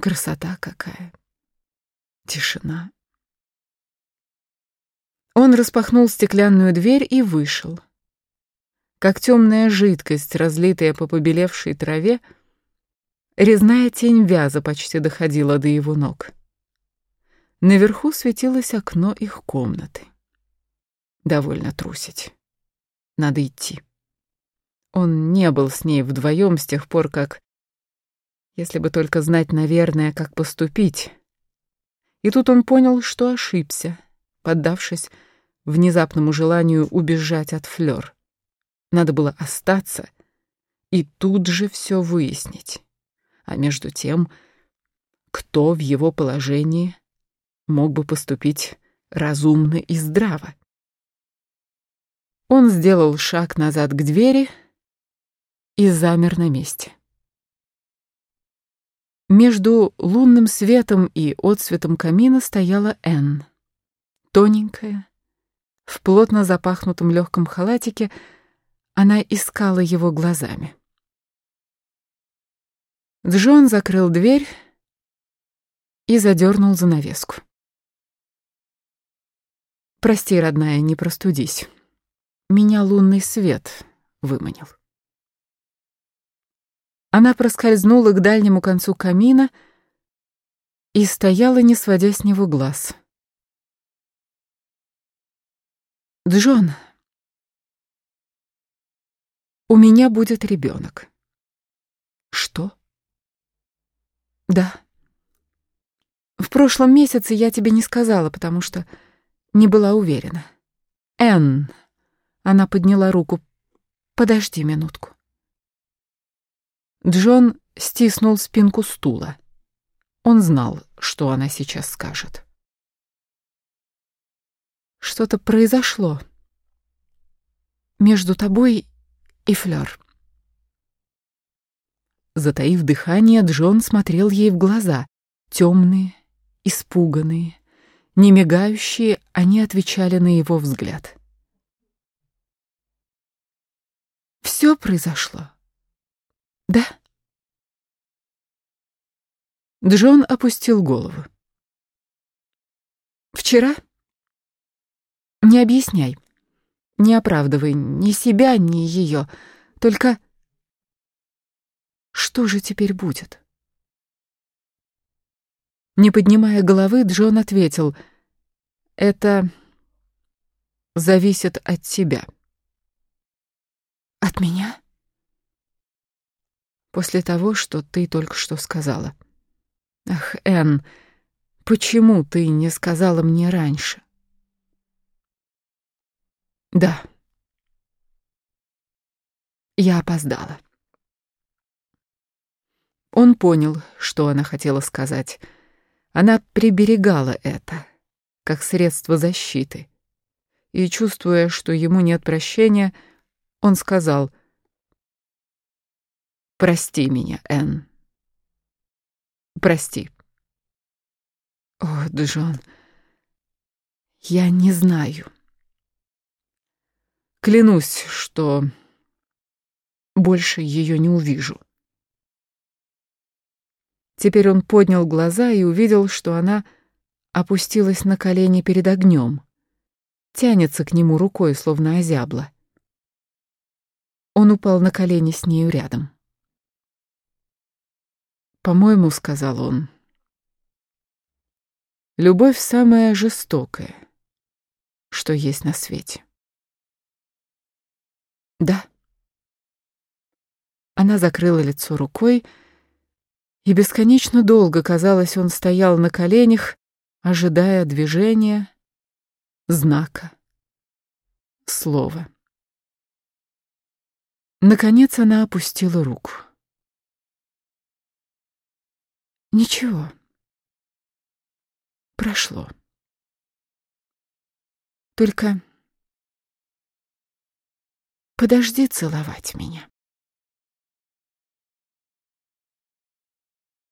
Красота какая. Тишина. Он распахнул стеклянную дверь и вышел. Как темная жидкость, разлитая по побелевшей траве, резная тень вяза почти доходила до его ног. Наверху светилось окно их комнаты. Довольно трусить. Надо идти. Он не был с ней вдвоем с тех пор, как... Если бы только знать, наверное, как поступить. И тут он понял, что ошибся, поддавшись внезапному желанию убежать от Флёр. Надо было остаться и тут же все выяснить. А между тем, кто в его положении мог бы поступить разумно и здраво? Он сделал шаг назад к двери и замер на месте. Между лунным светом и отсветом камина стояла Энн. Тоненькая, в плотно запахнутом легком халатике, она искала его глазами. Джон закрыл дверь и задернул занавеску. «Прости, родная, не простудись. Меня лунный свет выманил». Она проскользнула к дальнему концу камина и стояла, не сводя с него глаз. «Джон, у меня будет ребенок. «Что?» «Да. В прошлом месяце я тебе не сказала, потому что не была уверена. Энн...» Она подняла руку. «Подожди минутку». Джон стиснул спинку стула. Он знал, что она сейчас скажет. Что-то произошло между тобой и Флёр. Затаив дыхание, Джон смотрел ей в глаза. Темные, испуганные, не мигающие, они отвечали на его взгляд. Все произошло. Да. Джон опустил голову. Вчера? Не объясняй. Не оправдывай ни себя, ни ее. Только что же теперь будет? Не поднимая головы, Джон ответил, «Это зависит от тебя». «От меня?» После того, что ты только что сказала. Ах, Энн, почему ты не сказала мне раньше? Да. Я опоздала. Он понял, что она хотела сказать. Она приберегала это, как средство защиты. И, чувствуя, что ему нет прощения, он сказал — Прости меня, Энн. Прости. О, Джон, я не знаю. Клянусь, что больше ее не увижу. Теперь он поднял глаза и увидел, что она опустилась на колени перед огнем, тянется к нему рукой, словно озябла. Он упал на колени с нею рядом. «По-моему, — сказал он, — любовь самая жестокая, что есть на свете». «Да». Она закрыла лицо рукой, и бесконечно долго, казалось, он стоял на коленях, ожидая движения, знака, слова. Наконец она опустила руку. Ничего. Прошло. Только подожди целовать меня.